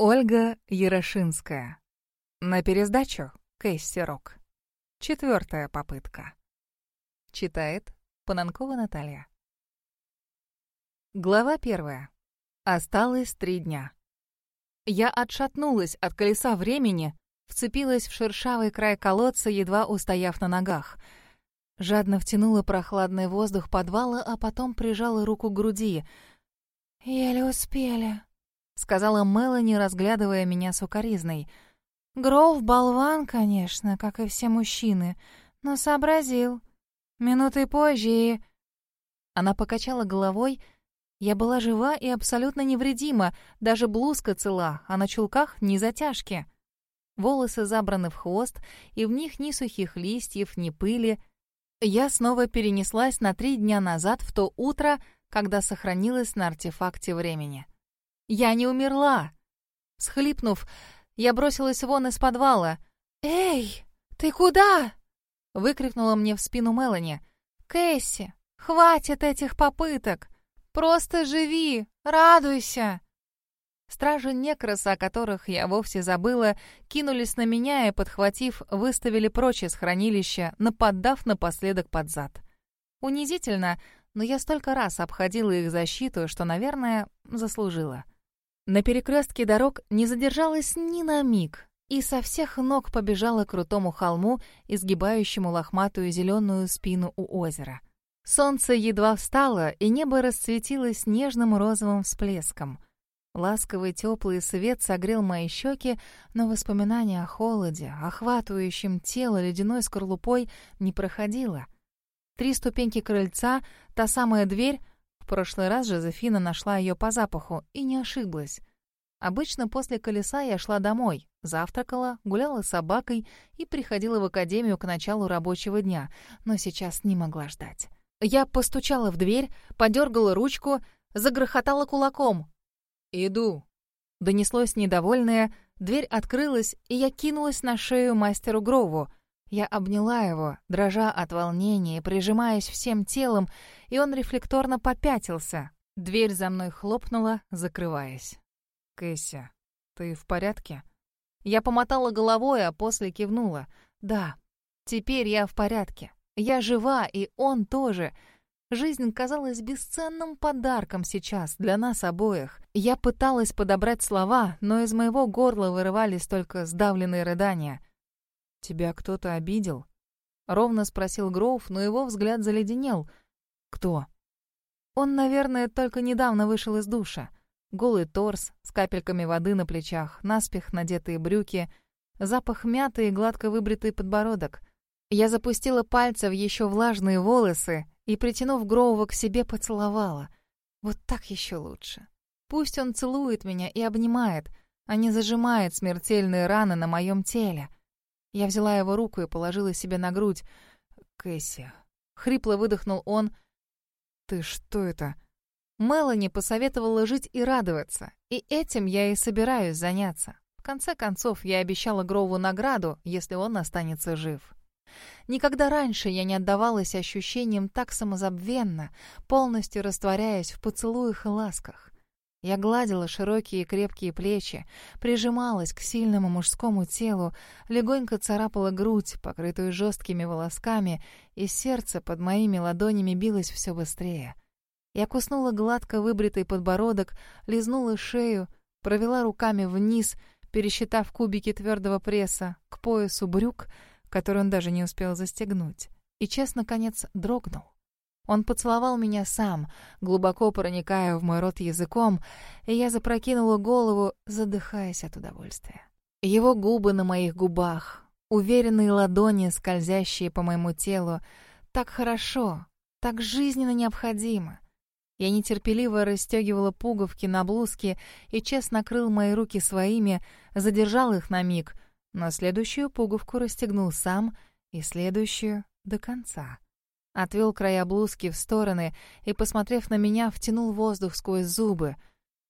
Ольга Ярошинская. На пересдачу Кэсси Рок. Четвертая попытка. Читает Пананкова Наталья. Глава первая. Осталось три дня. Я отшатнулась от колеса времени, вцепилась в шершавый край колодца, едва устояв на ногах. Жадно втянула прохладный воздух подвала, а потом прижала руку к груди. «Еле успели», сказала Мелани, разглядывая меня сукоризной. Гроув болван, конечно, как и все мужчины, но сообразил. Минуты позже и... Она покачала головой. Я была жива и абсолютно невредима, даже блузка цела, а на чулках ни затяжки. Волосы забраны в хвост, и в них ни сухих листьев, ни пыли. Я снова перенеслась на три дня назад в то утро, когда сохранилась на артефакте времени. Я не умерла. Схлипнув, я бросилась вон из подвала. «Эй, ты куда?» — выкрикнула мне в спину Мелани. «Кэсси, хватит этих попыток! Просто живи, радуйся!» Стражи Некраса, о которых я вовсе забыла, кинулись на меня и, подхватив, выставили прочь из хранилища, нападав напоследок под зад. Унизительно, но я столько раз обходила их защиту, что, наверное, заслужила. На перекрестке дорог не задержалась ни на миг и со всех ног побежала к крутому холму, изгибающему лохматую зеленую спину у озера. Солнце едва встало, и небо расцветилось нежным розовым всплеском. Ласковый теплый свет согрел мои щеки, но воспоминание о холоде, охватывающем тело ледяной скорлупой, не проходило. Три ступеньки крыльца, та самая дверь, прошлый раз Жозефина нашла ее по запаху и не ошиблась. Обычно после колеса я шла домой, завтракала, гуляла с собакой и приходила в академию к началу рабочего дня, но сейчас не могла ждать. Я постучала в дверь, подергала ручку, загрохотала кулаком. «Иду!» Донеслось недовольное, дверь открылась, и я кинулась на шею мастеру Грову. Я обняла его, дрожа от волнения, прижимаясь всем телом, и он рефлекторно попятился. Дверь за мной хлопнула, закрываясь. «Кэсси, ты в порядке?» Я помотала головой, а после кивнула. «Да, теперь я в порядке. Я жива, и он тоже». Жизнь казалась бесценным подарком сейчас для нас обоих. Я пыталась подобрать слова, но из моего горла вырывались только сдавленные рыдания. «Тебя кто-то обидел?» Ровно спросил Гроув, но его взгляд заледенел. «Кто?» Он, наверное, только недавно вышел из душа. Голый торс, с капельками воды на плечах, наспех надетые брюки, запах мяты и гладко выбритый подбородок. Я запустила пальцы в еще влажные волосы и, притянув Гроува к себе, поцеловала. Вот так еще лучше. Пусть он целует меня и обнимает, а не зажимает смертельные раны на моем теле. Я взяла его руку и положила себе на грудь. «Кэсси». Хрипло выдохнул он. «Ты что это?» Мелани посоветовала жить и радоваться, и этим я и собираюсь заняться. В конце концов, я обещала Грову награду, если он останется жив. Никогда раньше я не отдавалась ощущениям так самозабвенно, полностью растворяясь в поцелуях и ласках. Я гладила широкие крепкие плечи, прижималась к сильному мужскому телу, легонько царапала грудь, покрытую жесткими волосками, и сердце под моими ладонями билось все быстрее — я куснула гладко выбритый подбородок, лизнула шею, провела руками вниз, пересчитав кубики твердого пресса, к поясу брюк, который он даже не успел застегнуть. И чест, наконец, дрогнул. Он поцеловал меня сам, глубоко проникая в мой рот языком, и я запрокинула голову, задыхаясь от удовольствия. Его губы на моих губах, уверенные ладони, скользящие по моему телу, так хорошо, так жизненно необходимо. Я нетерпеливо расстегивала пуговки на блузке, и Чес накрыл мои руки своими, задержал их на миг, но следующую пуговку расстегнул сам и следующую — до конца. Отвел края блузки в стороны и, посмотрев на меня, втянул воздух сквозь зубы.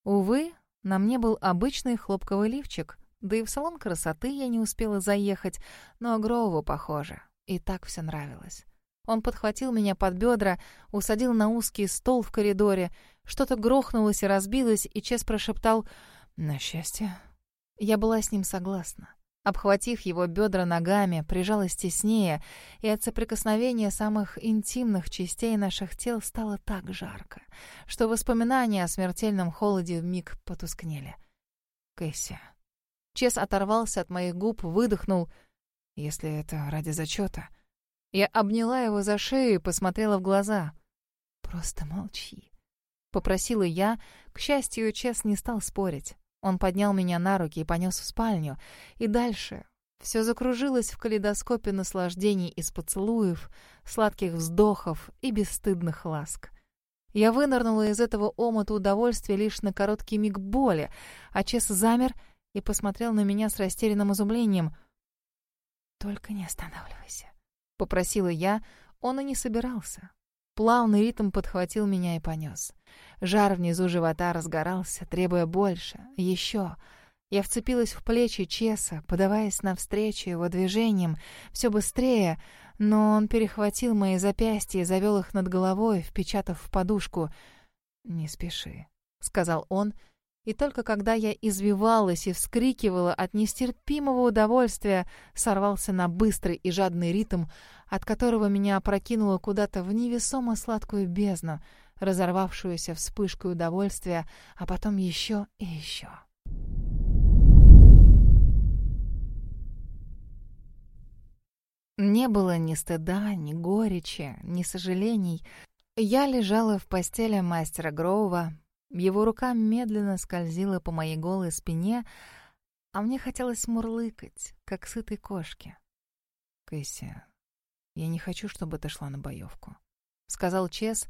Увы, на мне был обычный хлопковый лифчик, да и в салон красоты я не успела заехать, но Гроуву, похоже, и так все нравилось. Он подхватил меня под бедра, усадил на узкий стол в коридоре. Что-то грохнулось и разбилось, и Чес прошептал «На счастье, Я была с ним согласна. Обхватив его бедра ногами, прижалась теснее, и от соприкосновения самых интимных частей наших тел стало так жарко, что воспоминания о смертельном холоде вмиг потускнели. Кэсси. Чес оторвался от моих губ, выдохнул, если это ради зачета. Я обняла его за шею и посмотрела в глаза. «Просто молчи», — попросила я. К счастью, Чес не стал спорить. Он поднял меня на руки и понес в спальню. И дальше все закружилось в калейдоскопе наслаждений из поцелуев, сладких вздохов и бесстыдных ласк. Я вынырнула из этого омута удовольствия лишь на короткий миг боли, а Чес замер и посмотрел на меня с растерянным изумлением. «Только не останавливайся», — попросила я. Он и не собирался. Плавный ритм подхватил меня и понес. Жар внизу живота разгорался, требуя больше, еще. Я вцепилась в плечи Чеса, подаваясь навстречу его движениям, все быстрее, но он перехватил мои запястья и завел их над головой, впечатав в подушку. «Не спеши», — сказал он, и только когда я извивалась и вскрикивала от нестерпимого удовольствия, сорвался на быстрый и жадный ритм, от которого меня опрокинуло куда-то в невесомо сладкую бездну, разорвавшуюся вспышкой удовольствия, а потом еще и еще. Не было ни стыда, ни горечи, ни сожалений. Я лежала в постели мастера Гроува, его рука медленно скользила по моей голой спине, а мне хотелось мурлыкать, как сытой кошке. «Кэсси, «Я не хочу, чтобы ты шла на боевку», — сказал Чес.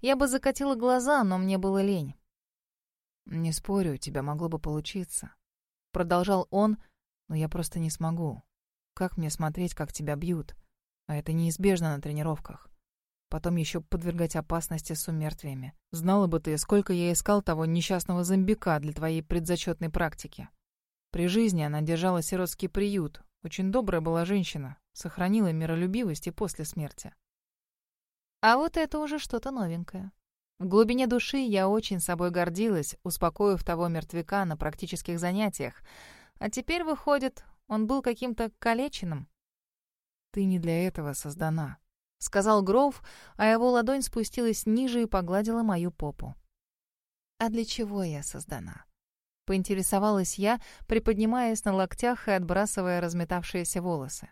Я бы закатила глаза, но мне было лень. «Не спорю, у тебя могло бы получиться», — продолжал он, «но я просто не смогу. Как мне смотреть, как тебя бьют? А это неизбежно на тренировках. Потом еще подвергать опасности с умертвиями. Знала бы ты, сколько я искал того несчастного зомбика для твоей предзачетной практики. При жизни она держала сиротский приют. Очень добрая была женщина, Сохранила миролюбивость и после смерти. А вот это уже что-то новенькое. В глубине души я очень собой гордилась, успокоив того мертвяка на практических занятиях. А теперь, выходит, он был каким-то калеченным. «Ты не для этого создана», — сказал Гроув, а его ладонь спустилась ниже и погладила мою попу. «А для чего я создана?» — поинтересовалась я, приподнимаясь на локтях и отбрасывая разметавшиеся волосы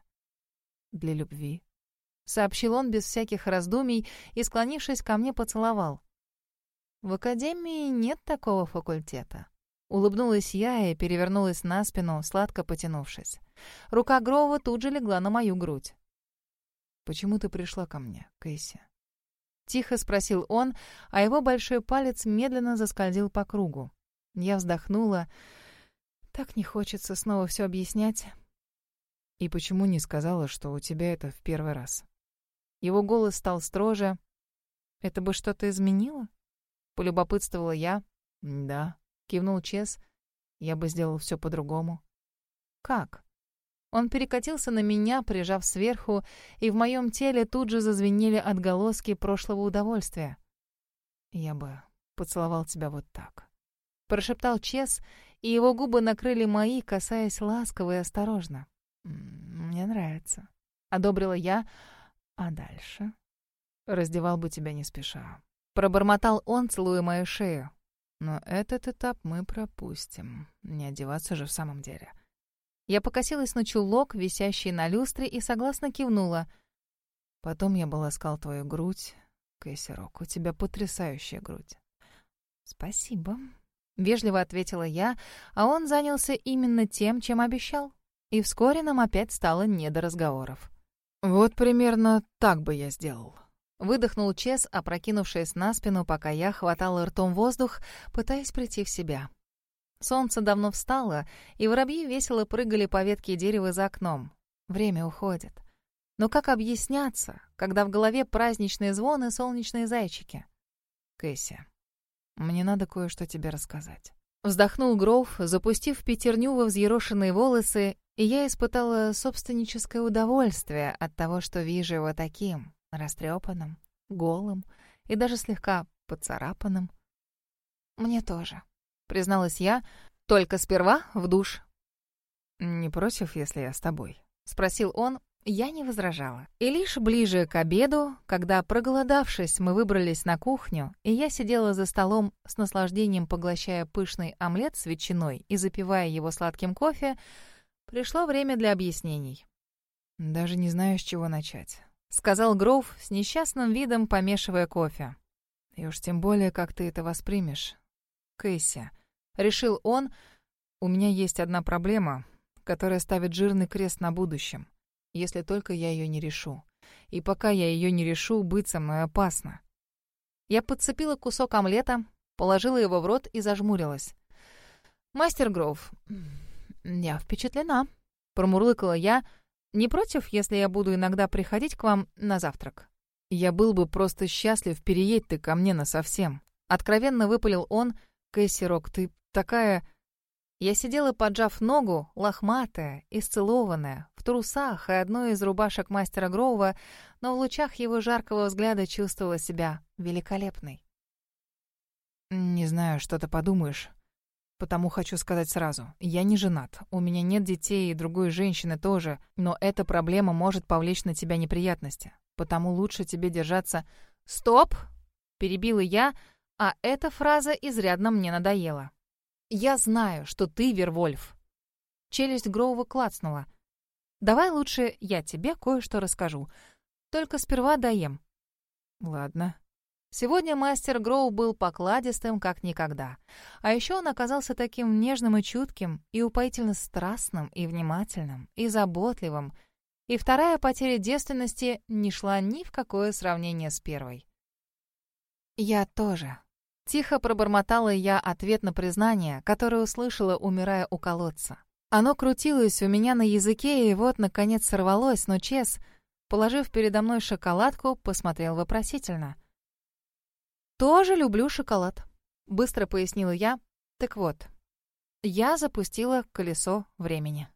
для любви», — сообщил он без всяких раздумий и, склонившись ко мне, поцеловал. «В академии нет такого факультета». Улыбнулась я и перевернулась на спину, сладко потянувшись. Рука Грова тут же легла на мою грудь. «Почему ты пришла ко мне, Кейси?» Тихо спросил он, а его большой палец медленно заскользил по кругу. Я вздохнула. Так не хочется снова все объяснять. И почему не сказала, что у тебя это в первый раз? Его голос стал строже. Это бы что-то изменило? Полюбопытствовала я. Да, кивнул Чес. Я бы сделал все по-другому. Как? Он перекатился на меня, прижав сверху, и в моем теле тут же зазвенели отголоски прошлого удовольствия. Я бы поцеловал тебя вот так. Прошептал Чес, и его губы накрыли мои, касаясь ласково и осторожно. «Мне нравится», — одобрила я. «А дальше?» «Раздевал бы тебя не спеша». Пробормотал он, целуя мою шею. «Но этот этап мы пропустим. Не одеваться же в самом деле». Я покосилась на чулок, висящий на люстре, и согласно кивнула. Потом я бы ласкал твою грудь. Кэссирок, у тебя потрясающая грудь. «Спасибо», — вежливо ответила я, а он занялся именно тем, чем обещал. И вскоре нам опять стало не до разговоров. «Вот примерно так бы я сделал». Выдохнул Чес, опрокинувшись на спину, пока я хватала ртом воздух, пытаясь прийти в себя. Солнце давно встало, и воробьи весело прыгали по ветке дерева за окном. Время уходит. Но как объясняться, когда в голове праздничные звоны и солнечные зайчики? Кэсси, мне надо кое-что тебе рассказать. Вздохнул Гроув, запустив пятерню во взъерошенные волосы и я испытала собственническое удовольствие от того, что вижу его таким, растрепанным, голым и даже слегка поцарапанным. «Мне тоже», — призналась я, — «только сперва в душ». «Не против, если я с тобой?» — спросил он. Я не возражала. И лишь ближе к обеду, когда, проголодавшись, мы выбрались на кухню, и я сидела за столом с наслаждением поглощая пышный омлет с ветчиной и запивая его сладким кофе, пришло время для объяснений. «Даже не знаю, с чего начать», — сказал Гроув с несчастным видом, помешивая кофе. «И уж тем более, как ты это воспримешь. Кэсси», — решил он, — «у меня есть одна проблема, которая ставит жирный крест на будущем, если только я ее не решу. И пока я ее не решу, быть со мной опасно». Я подцепила кусок омлета, положила его в рот и зажмурилась. «Мастер Гроув, я впечатлена», — промурлыкала я, — «не против, если я буду иногда приходить к вам на завтрак?» «Я был бы просто счастлив переедь ты ко мне насовсем», — откровенно выпалил он. «Кэсси Рок, ты такая...» Я сидела, поджав ногу, лохматая, исцелованная, в трусах и одной из рубашек мастера Гроува, но в лучах его жаркого взгляда чувствовала себя великолепной. «Не знаю, что ты подумаешь, потому хочу сказать сразу. Я не женат, у меня нет детей и другой женщины тоже, но эта проблема может повлечь на тебя неприятности, потому лучше тебе держаться...» «Стоп!» — перебила я, а эта фраза изрядно мне надоела. «Я знаю, что ты Вервольф». Челюсть Гроува клацнула. «Давай лучше я тебе кое-что расскажу. Только сперва даем». «Ладно». Сегодня мастер Гроу был покладистым, как никогда. А еще он оказался таким нежным и чутким, и упоительно страстным, и внимательным, и заботливым. И вторая потеря девственности не шла ни в какое сравнение с первой. «Я тоже», Тихо пробормотала я ответ на признание, которое услышала, умирая у колодца. Оно крутилось у меня на языке, и вот, наконец, сорвалось, но Чес, положив передо мной шоколадку, посмотрел вопросительно. «Тоже люблю шоколад», — быстро пояснила я. «Так вот, я запустила колесо времени».